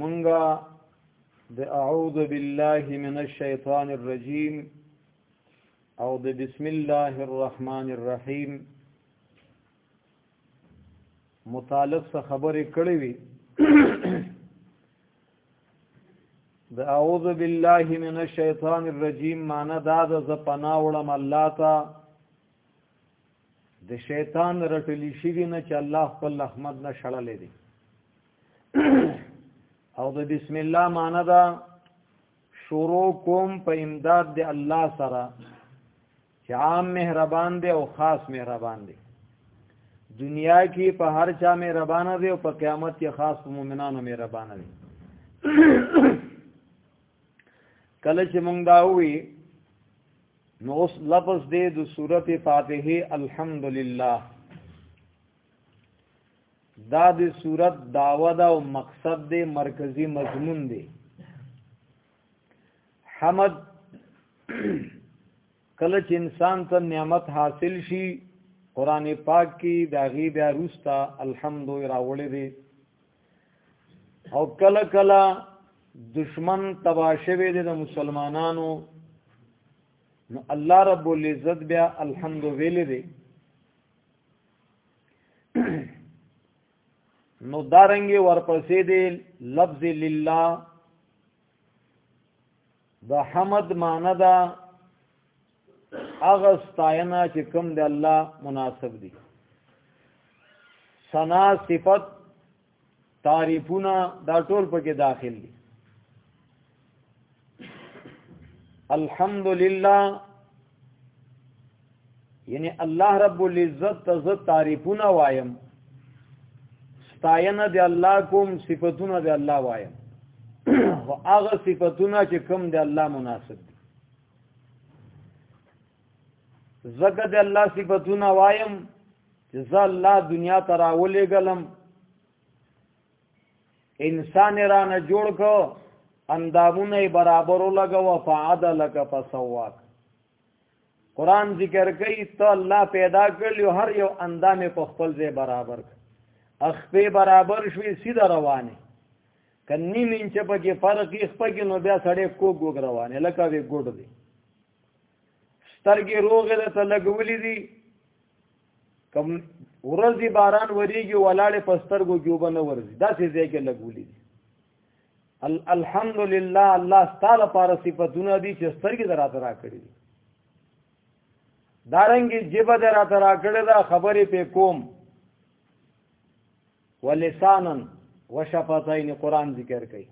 منګه د اعوذ بالله من الشیطان الرجیم او د بسم الله الرحمن الرحیم متعلق څه خبرې کړې وي د اعوذ بالله من الشیطان الرجیم معنی دا د زپنا وړم الله ته د شیطان رټلی شوی نه چې الله خپل رحمت نه شړلې دي او د بسم الله معنی دا شروع کوم په امداد د الله سره چې عام مهربان دی او خاص مهربان دی دنیا کې په هر چا مهربان دی او په قیامت کې خاص په مؤمنانو مهربان دی کله چې مونږ دا وی نو اوس لفظ دې د سورته فاتحه الحمدلله دا د صورت داوا دا او مقصد دې مرکزی مضمون دې حمد کله چې انسان ته نعمت حاصل شي قران پاک کې دا غي بیا روستا الحمدلله راولې دې او کله کله دشمن تباشوي د مسلمانانو نو الله رب العزت بیا الحمد ویل دی نو دارنګ ورپسې دی لفظ لله د حمد معنی ده هغه ستاینه چې کوم د الله مناسب دي سنا صفت تعریفونه دا ټول پکې داخل دي الحمدلله یعنی الله رب العزت ته زه تعریفونه وایم ستاینه دی الله کوم صفاتونه دی الله وایم او هغه صفاتونه چې کوم دی الله مناسب زګه د الله صفاتونه وایم چې زه الله دنیا ته راولې غلم انسان را نه جوړ کو اندامونه برابر لګو فعدلک فسواک قران ذکر کوي ته الله پیدا کړل هر یو اندام په خپل ځای برابر اخپې برابر شوي سیده روانه که نیم انچ پکې فرق یې خپکې نو بیا سړی کوږ وږ روانې لکه وې ګوډ دی سترګې روغې ده ته لګولې دي کم ورځې باران وریږي ولاړې په سترګو کې وبه نه ورځي داسې ځای کې لګولې دي الحمدلله الله ستاله پاره صفاتونه دي چې سترګې دراته را کړې دي دارنګې جبه دراته را کړې ده خبرې په کوم ولسانا وشفتین قران ذکر کوي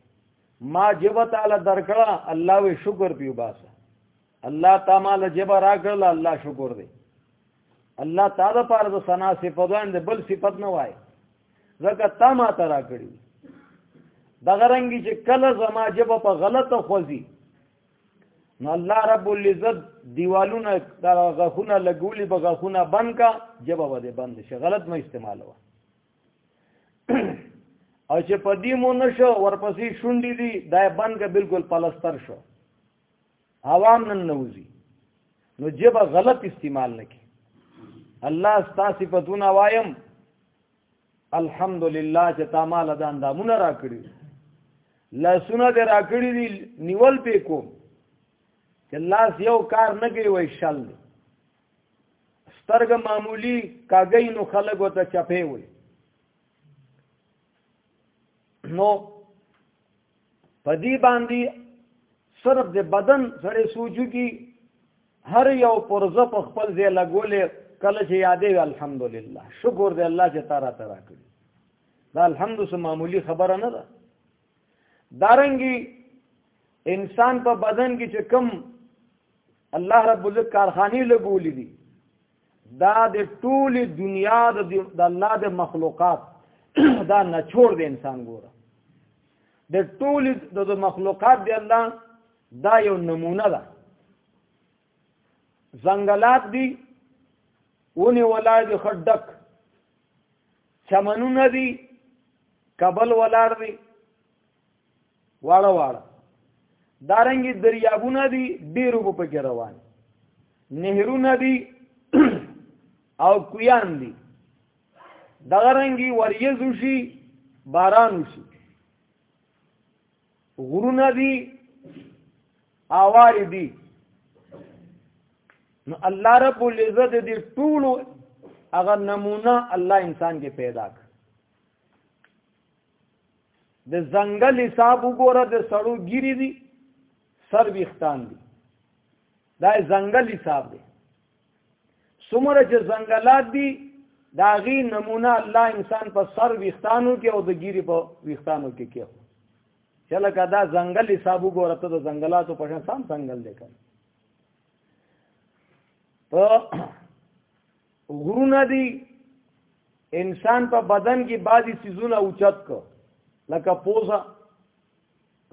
ما جب تعالی درکړه الله وی شکر پیو باسه الله تعالی جب راکړه الله شکر دی الله تعالی پر د سنا صفات باندې بل صفت نه وای زکه تا ما ته راکړي دغه رنګي چې کله زما جب په غلطه خوځي نو الله رب العزت دیوالونه دا غخونه لګولي به غخونه بند کا جواب دې بند شي غلط مې استعمال و او چې په دې مو نشو ورپسې شونډې دي دا بند کا بالکل پلستر شو عوام نن نوځي نو جبه غلط استعمال نکي الله ستا صفاتونه وایم الحمدلله چې تا مال دا اندامونه راکړي لاسونه دې راکړي دي نیول پې کوم چې لاس یو کار نه کوي وای شل دی سترګ معمولی کاګی نو خلق وته چپې وي نو پدی باندې صرف د بدن سره سوچو کی هر یو پرزه په خپل ځای لګولې کله چې یادې الحمدلله شکر دې الله چې تارا ترا کړی دا الحمد سه معمولی خبره نه ده دارنګي انسان په بدن کې چې کم الله رب عزت کارخانه لګولې دي دا د ټول دنیا د الله د مخلوقات دا نچوړ د انسان ګوره د ټول د مخلوقات دی الله دا یو نمونه ده زنګلات دي ونی ولار دي خډک چمنونه دي کبل ولار دي واړه واړه دارنګي دریابونه دي ډیرو په پکې روان نهرونه دي او کویان دي دغه رنګي وریځو شي باران شي غرونه دي اواري دي نو الله رب العزت دې ټول هغه نمونه الله انسان کې پیدا کړ د ځنګل حساب وګوره د سړو ګيري دي سر وختان دي دا ځنګل حساب دی څومره چې ځنګلات دي دا غي نمونه الله انسان په سر ویختانو کې او د ګيري په ویختانو کې کې چله کدا ځنګل حساب وګوره ته د ځنګلاتو په شان سم ځنګل دی کړ په غرونه دي انسان په بدن کې بعضي سيزونه اوچت کو لکه پوزه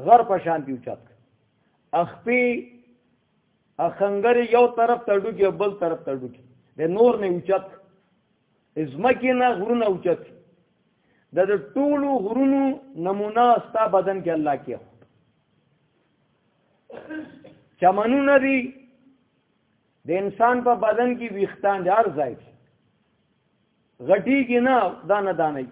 غر په شان دي اوچت اخپي اخنګر یو طرف ته ډوکی بل طرف ته ډوکی د نور نه اوچت ازمکه نه غرونه اوچت د ټولو غرونو نمونه ستا بدن کې الله کې چمنونه دي د انسان په بدن کې ویختان دار ځای غټي کې نه دانه دانه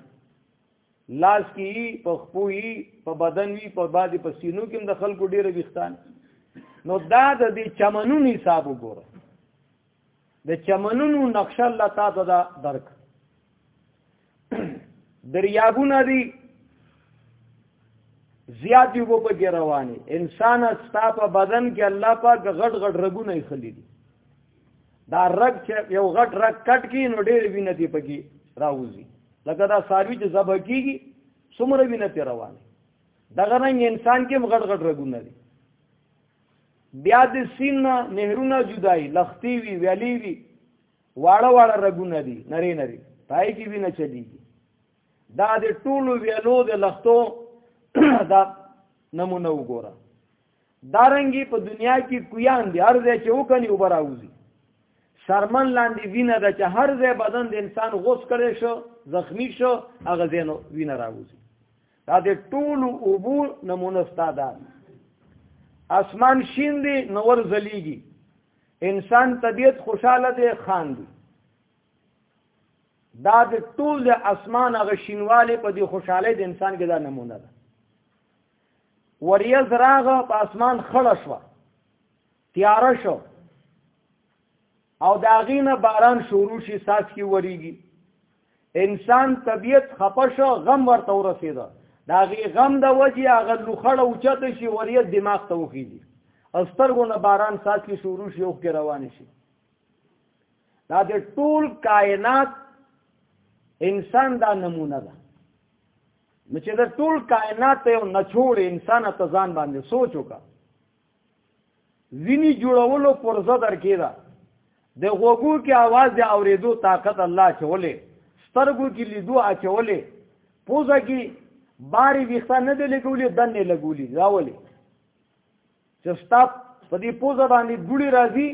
لاس کې یي په خپو یي په بدن وي په بادي په سینو کې د خلکو ډېر ویختان نو دا د دې چمنونو حساب وګوره د چمنونو نقشه الله تاسو دا درک دریابونه دي زیات یو په کې رواني انسان ستا په بدن کې الله پاک غټ غټ رګونه یې خلی دي دا رګ چې یو غټ رګ کټ کې نو ډېر وینې پکې راوځي لکه دا ساروی چې ذبح کیږي څومره وینه پې روانه دغه رنګ انسان کې مغړ غړ رګونه دي بیا د سین نه نهرونه جدای لختی وی ویلی وی واړه واړه رګونه دي نری نری پای کې وینه چلیږي دا د ټولو ویلو د لختو دا نمونه وګوره دارنګي په دنیا کې کویان دي هر ځای چې وکني وبراوزي سرمن لاندې وینه د چې هر ځای بدن د انسان غوس کړي شو زخمی شو هغه ځای نو وینه راوزي دا د ټولو اوبو نمونه ستاده اسمان شین دی نور زلیږي انسان طبیعت خوشاله دی خان دی دا د ټول د اسمان هغه شینواله په دې خوشاله د انسان کې دا نمونه ده وریز راغه په اسمان خړ شو تیار شو او داغینه باران شروع شي ساس کی وریږي انسان طبیعت خپش غم ورته ورسیده داغي غم د وجه هغه لوخړه اوچته شي وریز دماغ ته وخیږي استرګو نه باران ساس کی شروع شي او کې روان شي دا د ټول کائنات انسان دا نمونه ده نو چې د ټول کائنات ته یو نچوړ انسان ته ځان باندې سوچ وکړه ځینی جوړولو پرزه درکې ده د غوګو کې आवाज د اوریدو طاقت الله چولې سترګو کې لیدو اچولې پوزه کې باری ویخته نه دی لګولې دنه لګولې راولې چې ستا په دې پوزه باندې ګړي راځي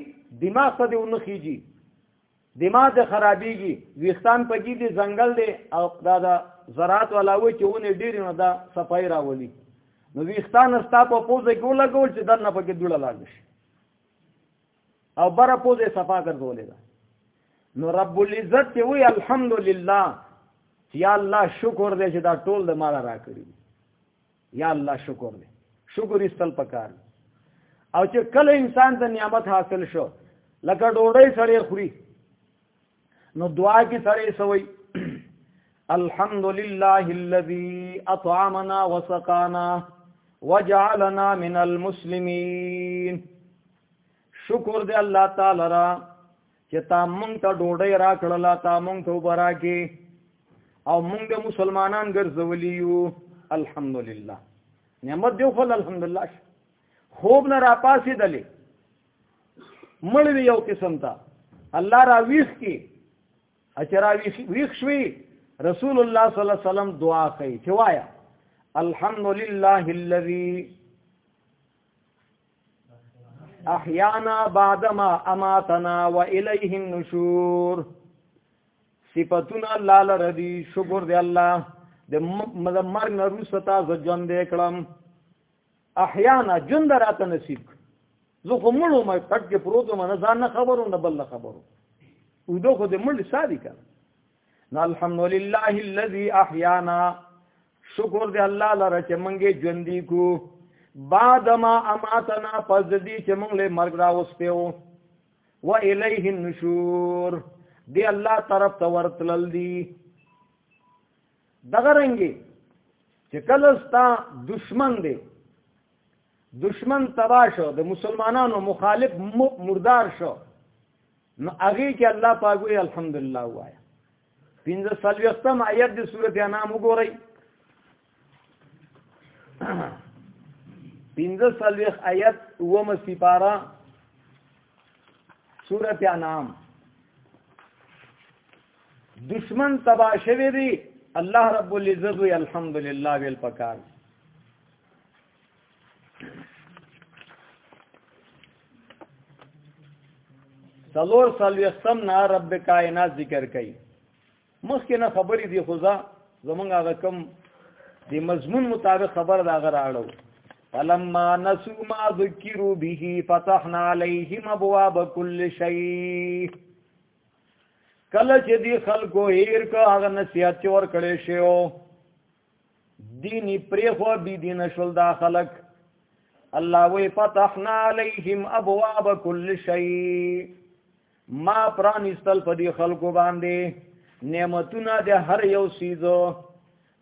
دماغ ته دی ونخیږي دماغ ته خرابېږي ویختان پکې دي ځنګل دی او دا دا زراعت ولاوي چې ونه ډېر نه دا صفای راولي نو ویختان ستا په پوزه کې ولګول چې دنه پکې دوړه لاګ شي او بره پوزه صفا ګرځولې ده نو رب العزت ته وی الحمدلله یا الله شکر دې چې دا ټول د مال راکړي یا الله شکر دی شکر ایستل پکار او چې کله انسان ته نعمت حاصل شو لکه ډوډۍ سره خوري نو دعا کې سره سوي الحمد لله الذي اطعمنا وسقانا وجعلنا من المسلمين شکر دې الله تعالی را چې تا مونږ ته ډوډۍ را کړله تا مونږ ته اوبه راکې او مونږ د مسلمانان ګرځولي یو الحمدلله نعمت دی خو الحمدلله خوب نه را پاسې دلې مړ وی یو قسم ته الله را ویخ کی اچرا ویخ شوی رسول الله صلی الله علیه وسلم دعا کوي چې وایا الحمدلله الذی احیانا بعدما اماتنا و الیه النشور صفاتنا الله لردی شکر دی الله د مر نه روسه تاسو ژوند کړم احیانا ژوند راته نصیب زه خو مړو مې پټ کې پروت مې نه ځان نه خبرو نه بل خبرو او دوه خو دې مړ سادي کړ نو الحمدلله الذي احيانا شکر دی الله لره چې مونږه ژوندې کو بعد ما اماتنا پس دې چې مونږ له مرګ را وسپیو و الیه النشور دی الله طرف ته ورتلل دی دغه رنګي چې کله ستا دشمن دی دشمن تبا شو د مسلمانانو مخالف مردار شو نو هغه کې الله پاک وی الحمدلله وایا پنځه سلوختم آیت د سورته انام وګورئ پنځه سلوخ آیت و مسی پارا سورته انام دشمن تبا شوی دی الله رب العزت وی الحمدلله ویل پکار سلور سلوختم نه رب کائنات ذکر کړي مخکې نه خبرې دی خدا زمونږ هغه کم د مضمون مطابق خبر دا غره اړو فلما نسوا ما ذکروا به فتحنا عليهم ابواب كل شيء کله چې دی خلکو هیر کا هغه نصیحت چې ور کړې شو دینی پریخو بی دین شل دا خلق الله وی فتحنا علیهم ابواب کل شیء ما پرانستل په دې خلکو باندې نعمتونه د هر یو سیزو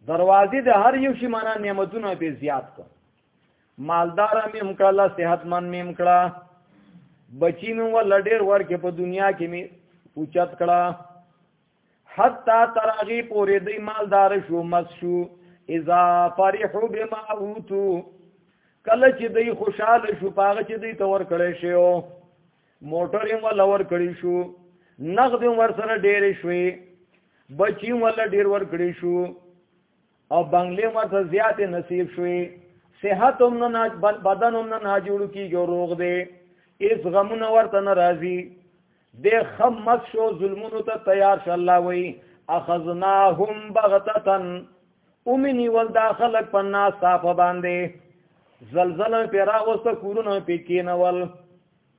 دروازې د هر یو شي معنا نعمتونه به زیات کو مالدار مې مکړه صحتمن مې مکړه بچی مې ول ډېر ورکه په دنیا کې مې اوچت کړه حتا تراغي پورې د مالدار شو مس شو اذا فرحوا بما اوتو کله چې دوی خوشاله شو پاغه چې دوی تور کړی شي او موټر یې ول ور کړی شو نقد ور سره ډېر شوې بچی ول ډېر ور کړی شو او بنگلې مرته زیاتې نصیب شوې صحت هم نه ناج بدن هم نه ناجوړ کیږي روغ دی ایس غمونه ورته ناراضي د خمس شو ظلمونو ته تیار ش الله وی اخذناهم بغتتن اومنی ول داخلك پنا صاف باندې زلزلہ پیرا وسته کورونه پکې نول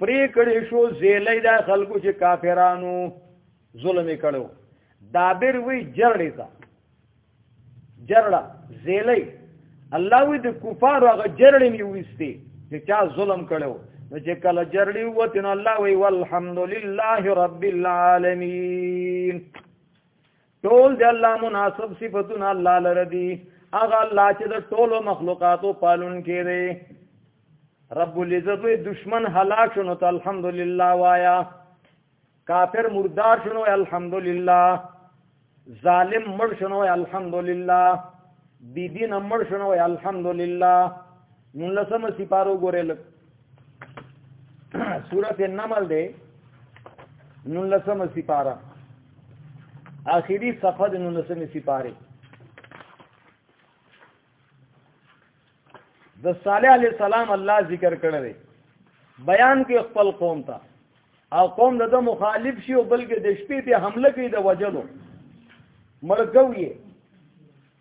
پرې کړې شو زیلې دا خلکو چې کافرانو ظلم کړو دابر وی جرړې تا جرړه زیلې الله وی د کفارو هغه جرړې می وستي چې چا ظلم کړو نو چې کله جرړې وته نو الله وی والحمدلله رب العالمین ټول د الله مناسب صفاتونه الله لره دي هغه الله چې د ټولو مخلوقاتو پالون کړي رب العزت وي دشمن هلاک شنو ته الحمدلله وایا کافر مردار شنو الحمدلله ظالم مړ شنو الحمدلله بی دین مړ شنو الحمدلله نولسم سپارو ګورې لک سورت نمل دے نولسم سپارا آخری صفحه د نولسم سپاره د صالح علی السلام الله ذکر کړی بیان کې خپل قوم ته او قوم د مخالف شي او بلکې د شپې په حمله کې د وجلو مړګوي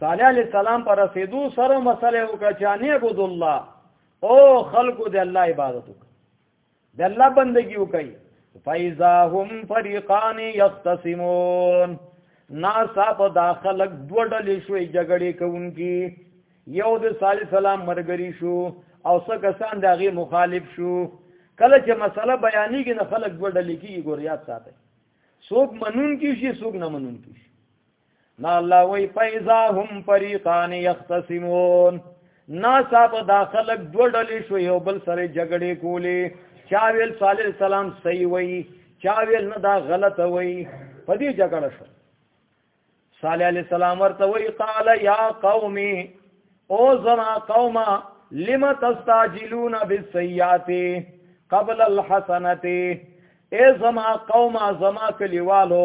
صالح علیہ السلام پر رسیدو سره مسله وکړه چې نه عبد الله او خلق د الله عبادت وکړه د الله بندگی وکړي فایزا هم فریقان یختصمون ناسا په داخلك دوه ډلې شوې جګړې کوونکی یو د صالح سلام مرګري شو او څه کسان دغه مخالف شو کله چې مسله بیانېږي نه خلک دوه ډلې کېږي ګوریات ساتي څوک منون کې شي څوک نه منون کې شي نا الله وی فیزا هم فریقان یختصمون نا صاحب دا خلق دو ډلې شو یو بل سره جګړې کولې چا ویل صالح السلام صحیح وی چا ویل نه دا غلط وی په دې جګړه شو صالح علیہ السلام ورته وی قال یا قومي او زما قوما لم تستعجلون بالسیئات قبل الحسنات ای زما قوما زما کلیوالو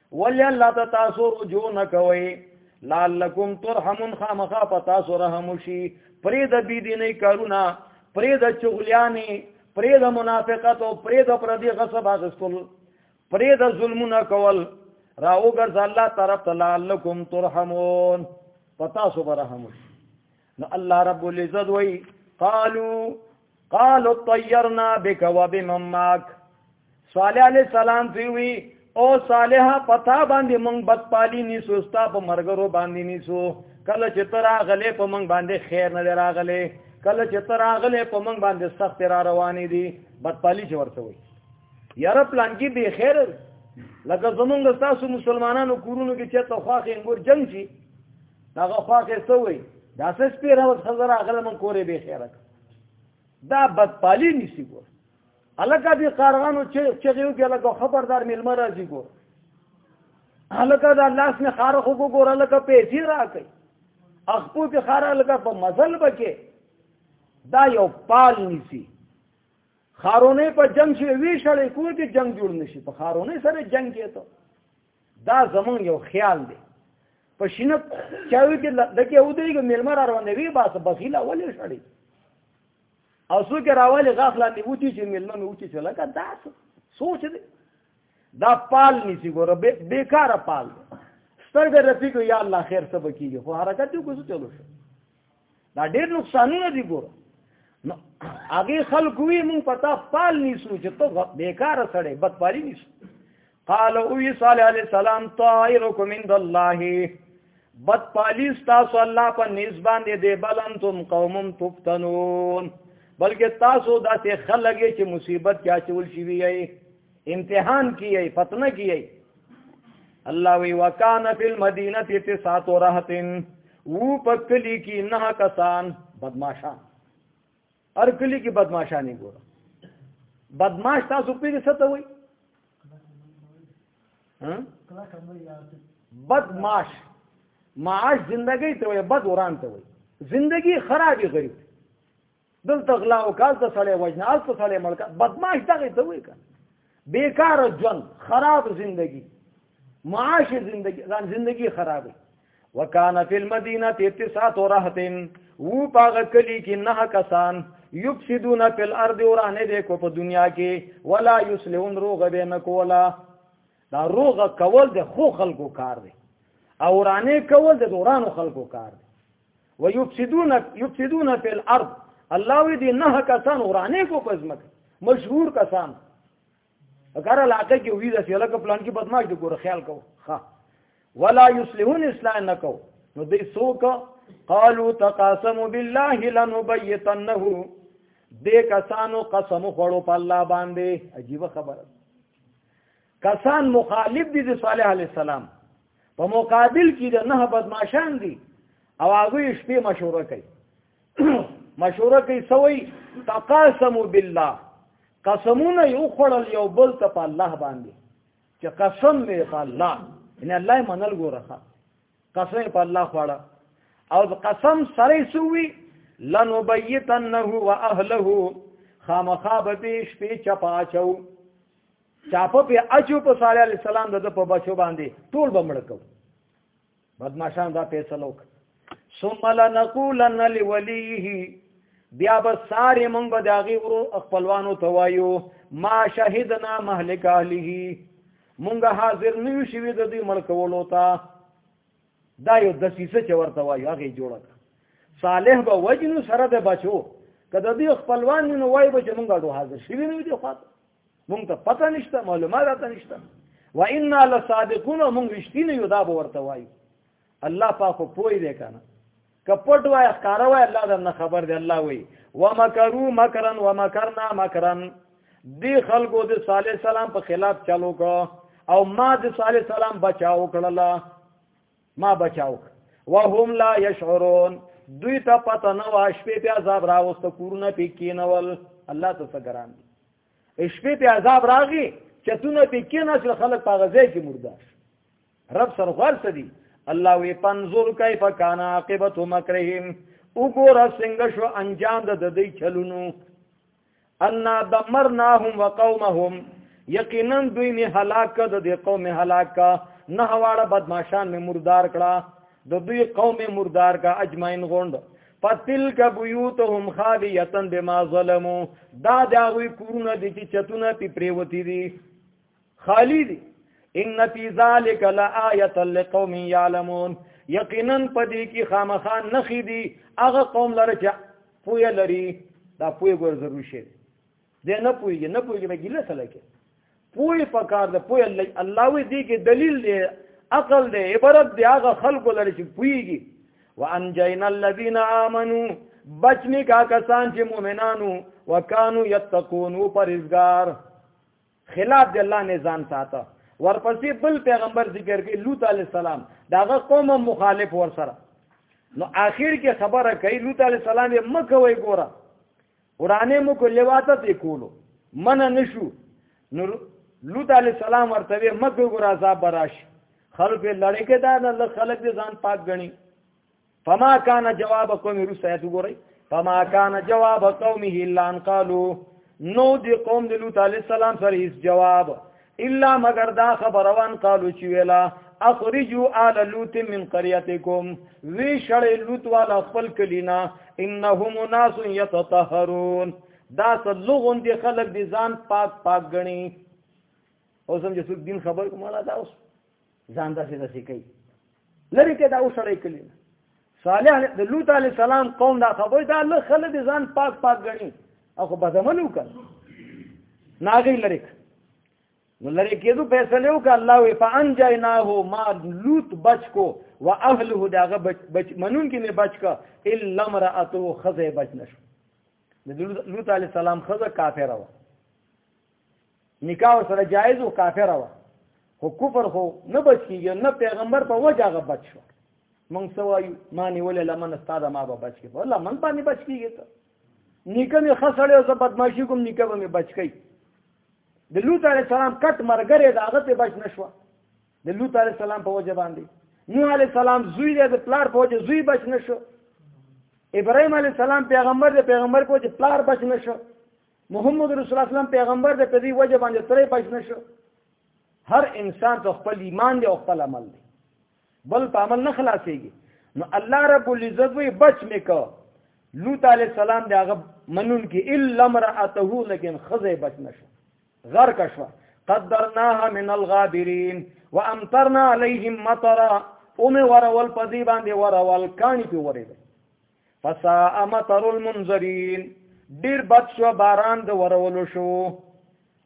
ولی الله ته تاسو رجوع نه کوي لعلکم ترحمون خامخا په تاسو رحم وشي پرې د بی دیني کارونه پرې د چغلیانی پرې د منافقت او پرې د پردي غصب اخستل پرې د ظلمونه کول راو ګرځ الله طرف ته لعلکم ترحمون په تاسو برحم وشي نو الله رب العزت وی قالو قالو طيرنا بك وبمن معك صالح علیہ السلام ته وی او صالحه پتا باندې مونږ بد پالی نیسو ستا په مرګرو باندې نیسو کله چې تر غلې په مونږ باندې خیر نه راغلې کله چې تر غلې په مونږ باندې سخت را روانې دي بد پالی چې ورته وي یاره پلان کې به خیر لکه زمونږ تاسو مسلمانانو کورونو کې چې توخاخې انګور جنگ شي هغه خوا کې څه وي دا څه سپیره وخت خزر هغه من کورې به خیرک دا بدپالی نسی ګور الکه دې قارغانو چې چې یو کې الکه خبردار ملما راځي ګور الکه دا لاس نه خار خو ګور الکه پیسې راکې اخپو کې خار الکه په مزل بکې دا یو پال نسی خارونه په جنگ شي وی شړې کوی کې جنگ جوړ نشي په خارونه سره جنگ کې ته دا زمون یو خیال دی په شینه چاوي کې دکې او دیګ ملمر روانه وی باسه بخیله ولې شړی او څوک راواله غافل دی وتی چې ملمن وتی چې لکه دا سوچ دی دا پال نسی ګوره بیکاره پال سترګه رفیق یا الله خیر سبا کیږي خو حرکت یو کوڅه چلو شو دا ډېر نقصانونه دي ګور نو هغه خلک وی مونږ پتا پال نیسو چې ته بیکار سړې بد پالي نیسو قال او صالح علی السلام طائرکم عند الله بد پالی تاسو الله په نسبان دې دې بلن تم قومم تفتنون بلکې تاسو داسې خلګې چې مصیبت کې اچول شي وي امتحان کیه فتنه کیه الله وی وکانا فی المدینه تسعه رهتن وو پکلی کی نه کسان بدمعشان ار کلی کی بدمعشانی ګور بدمعش تاسو پیری ست وای بدمعش معاش زندگی ته وای بد وران ته وای زندگی خرابې غریب دلته غلا او کال ته سړی وجنه ال ته سړی ملک بدمعاش دغه ته وای کنه بیکار ژوند خراب زندگی معاش زندگی ځان زندگی خرابه وکانه فی المدینه تسعه رهتن وو پاغه کلی کې نه کسان یفسدون فی الارض ورانه دې کو په دنیا کې ولا یصلحون روغ به نه کولا دا روغ کول د خو خلکو کار دی او ورانه کول د دورانو خلکو کار دی ويفسدون يفسدون في الارض الله وی دي نه کسان ورانه کو پزمک مشهور کسان اگر علاقه کې وی د سیاله پلان کې بدمعاش دي ګور خیال کو ها ولا يصلحون اصلاح نکو نو دې سوک قالوا تقاسموا بالله لنبيتنه دې کسانو قسم خوړو په الله باندې عجیب خبره کسان مخالف دي د صالح علی السلام په مقابل کې د نه بدمعشان دي او هغه شپې مشوره کوي مشوره کوي سوي تقاسموا بالله قسمونه یو خړل یو بل ته په الله باندې چې قسم می په الله ان الله منل ګورخه قسم په الله خړه او قسم سره سوي لنبیتنه واهله خامخابه شپې چپاچو چاپه په اچو په صالح علی السلام د په بچو باندې ټول بمړ کو بدمعشان دا فیصله وک ثم لنقولن لوليه بیا به ساری مونږ به داغي ورو خپلوانو توایو ما شهدنا مهلک اهله مونږ حاضر نه یو شوی د دې ملک ولو تا دا یو د سیسه چې ورته وایي هغه جوړه صالح به وجنو سره د بچو کله دې خپلوان نو وای به چې مونږ ډو حاضر شوی نه دی خاطر مونږ ته پته نشته معلومات راته نشته و انا لصادقون مونږ رښتینه یو دا به ورته وایو الله پاک پوی دی کنه کپټ وای ښکار وای الله دا نه خبر دی الله وای ومکرو مکرن ومکرنا مکرن دی خلکو د صالح سلام په خلاف چلو کو او ما د صالح سلام بچاو کړل ما بچاو وهم لا يشعرون دوی ته پته نه وا شپې په عذاب راوست کورونه پې کینول الله ته سګران دي شپې په عذاب راغی چتونه پې کیناس خلک په غزه کې مرده رب سره غوړ سدي الله وی پنزور کیف کان عاقبت مکرهم وګوره څنګه شو انجام د دې چلونو ان دمرناهم وقومهم یقینا دوی می هلاک د دې قوم هلاک نه واړه بدمعشان می مردار کړه د دوی قوم مردار کا اجمعین غوند فتلک بیوتهم خاویتن بما ظلمو دا داوی کورونه دي چې چتونه پی پریوتی دي خالی دی ان فی ذلک لآیه لقوم یعلمون یقینا پدې کې خامخا نخې دي هغه قوم لره چې پوی لري دا پوی ګور ضرور شي دې نه پوی نه پوی به ګله سره کې پوی پکار ده پوی الله وی دې کې دلیل دی عقل دی عبرت دی هغه خلق لره چې پویږي وانجینا الذین آمنو بچنی کا کسان چې مؤمنانو وکانو یتقون پرزګار خلاف دی الله نه ځان ساته ورپسې بل پیغمبر ذکر کوي لوط علی السلام داغه قوم مخالف ور سره نو آخر کې خبره کوي لوط علی السلام یې مکه وای ګوره ورانه مو کو لواته ته کولو من نشو نو لوط علی السلام ورته مکه ګوره عذاب براش خلک لړې کې دا نه خلک ځان پاک غني فما کان جواب قوم روس آیت وګورئ فما کان جواب قومه الا ان قالو نو دی قوم د لوط علی السلام سره هیڅ جواب الا مگر دا خبر وان قالو چې ویلا اخرجوا آل لوط من قريتكم وی شړ لوط والا خپل کلینا انهم ناس يتطهرون دا څلوغون دي خلک دي ځان پاک پاک غني اوس هم چې څوک دین خبر کومه دا اوس ځان داسې داسې کوي لري کې دا وسړی کلی صالح د لوط علی السلام قوم دا خبره دا له خلک ځان پاک پاک غني او خو بدمن وکړ ناغي لري نو لري کېدو فیصله وکړه الله وی فانجیناه ما لوط بچ کو واهله داغه بچ منون کې نه بچ کا الا امراته خزه بچ نشو د لوط علی السلام خزه کافر و نکاح سره جایز او کافر و خو کفر خو نه بچ کیږي نه پیغمبر په وجه غ بچ شو مونږ سوایو معنی ولې لمن استاد ما به بچ کیږي والله من باندې بچ کیږي ته نیکه می خسړې او زبد ماشي کوم نیکه به می بچ کړي د لوط علی السلام کټ مرګره د هغه ته بچ نشو د لوط علی السلام په وجه باندې نوح علی السلام زوی د پلار په وجه زوی بچ نشو ابراهيم عليه السلام پیغمبر د پیغمبر په وجه پلار بچ نشو محمد رسول الله صلی الله علیه وسلم پیغمبر د پدی وجه باندې ترې پښ نشو هر انسان ته خپل ایمان دی او خپل عمل دی بل په عمل نه خلاصيږي نو الله رب العزت وي بچ میکو لوط علی السلام دی هغه منون کې الا امراته لیکن خزه بچ نشو غر کشوا قدرناها من الغابرين وامطرنا عليهم مطرا اومه ورول پدی باندې ورول کانی په ورې فساء مطر المنذرين ډیر بد شو باران د ورولو شو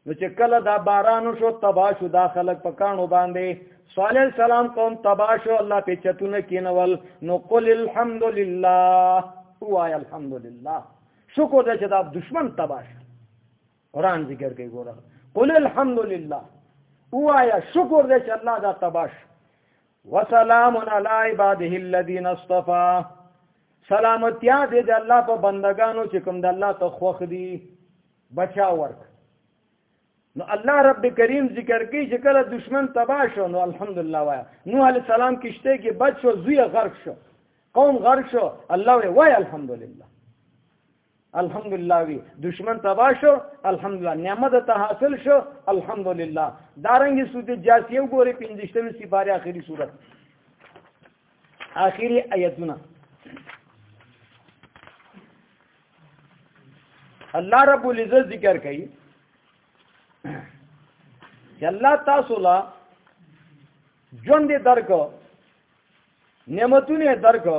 نو چې کله دا باران شو تبا شو دا خلک په کانو باندې صالح السلام قوم تبا شو الله په چتونه کینول نو قل الحمد لله هو الحمد لله شکر دې چې دا دشمن تبا شو قران ذکر کوي ګوره قل الحمد لله هو شکر دې چې الله دا تبا شو وسلام علی عباده الذین اصطفى سلامتیا دې د الله په بندگانو چې کوم د الله ته خوخ دي بچا ورک نو الله رب کریم ذکر کوي چې کله دشمن تباہ شو نو الحمدلله وایا نوح علی السلام کشته کې بچ شو زوی غرق شو قوم غرق شو الله وی وای الحمدلله الحمدلله وی دشمن تبا شو الحمدلله نعمت ته حاصل شو الحمدلله دارنګي سود جاسیو ګوري پنځشتم سپاره اخیری صورت اخیری آیتونه الله رب العزت ذکر کوي چې الله تاسو لا ژوند درکو نعمتونه درکو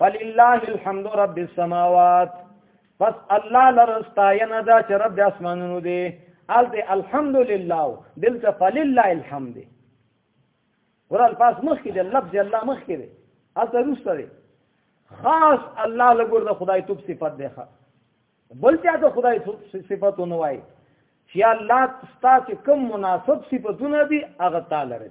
فلله الحمد رب السماوات پس الله لرستاینه دا چې رب د اسمانونو دی الته الحمدلله دلته فلله الحمد ور الفاظ مخ کې د لفظ الله مخ کې دی الته روسته دی خاص الله لګور د خدای توب صفت دی بل چا د خدای صفاتونه وای چې الله ستاسو کوم مناسب صفاتونه دي هغه تعالی لري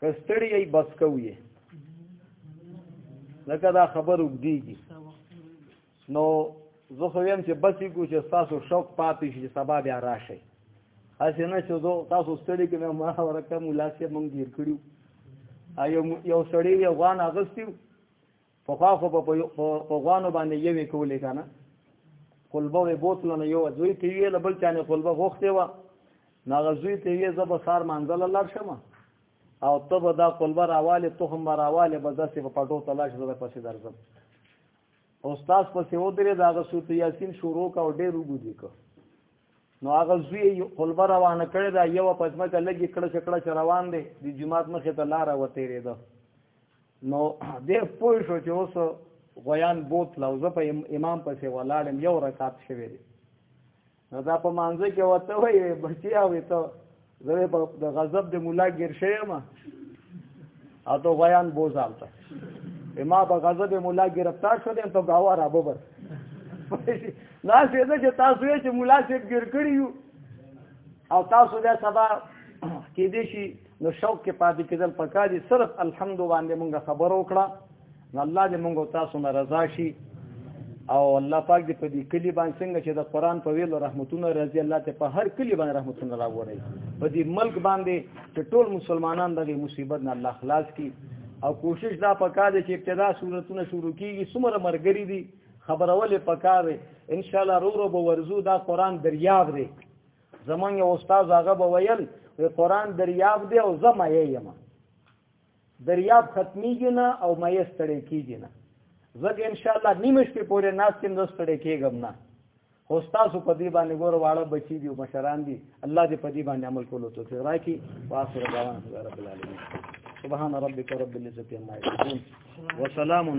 کستړی ای بس کوی لکه دا خبر وګدیږي نو زه خو ویم چې بس کو چې تاسو شوق پاتې شي سبا بیا راشي هسې نه چې زه تاسو ستړي کې ما ورکه مولا سي مونږ ګیر کړیو یو یو سړی یو غان اغستیو پخوا خو په غوانو باندې یوې کولې کنه قلبه وې بوتل نه یو زوی ته یې لبل چانه قلبه غوښته و ناغه زوی ته یې زب سار منزل الله شمه او ته به دا قلبه راواله ته هم راواله به داسې په پټو تلاش زده پسې درځم استاد پسې و درې دا غ سورت یاسین شروع کا او ډېر وګدي کو نو هغه زوی قلبه روانه کړې دا یو پسمه کې لګي کړه چې کړه روان دی د جمعات مخې ته لار و تیرې ده نو دې پوه شو چې اوس غویان بوت لوزه په امام پسې ولاړم یو رکعت شوی دی نو دا په مانځه کې وته وي بچیا وي ته زه په د غضب د مولا ګیر شوم او ته غویان بوزال ته ما په غضب مولا گرفتار شو دیم ته غوا را ببر نا سیده چې تاسو یې چې مولا سیب ګیر کړی یو او تاسو دا سبا کې دې شي نو شوق کې پاتې کېدل پکار دي صرف الحمد باندې مونږ خبر وکړه نو الله دې مونږ تاسو نه رضا شي او الله پاک دې په دې کلی باندې څنګه چې د قران په ویلو رحمتونه راځي الله ته په هر کلی باندې رحمتونه راوړي په دې ملک باندې چې ټول مسلمانان دغه مصیبت نه الله خلاص کړي او کوشش دا پکار دي چې ابتدا صورتونه شروع کیږي څومره مرګري دي خبرول پکار ان شاء الله رو رو به ورزو دا قران دریاب دی زمونږ یو استاد هغه به ویل وی قران دریاب دی او زه مې یم دریاب ختمیږي نه او مې ستړی کیږي نه زه ان شاء الله نیمه شپې پورې ناس تیم ستړی کیږم نه خو تاسو په دې باندې ګور واړه بچی دي او مشران دي الله دې په دې باندې عمل کولو توفیق راکړي واخر دعوانا رب العالمین سبحان ربک رب العزه عما یصفون وسلام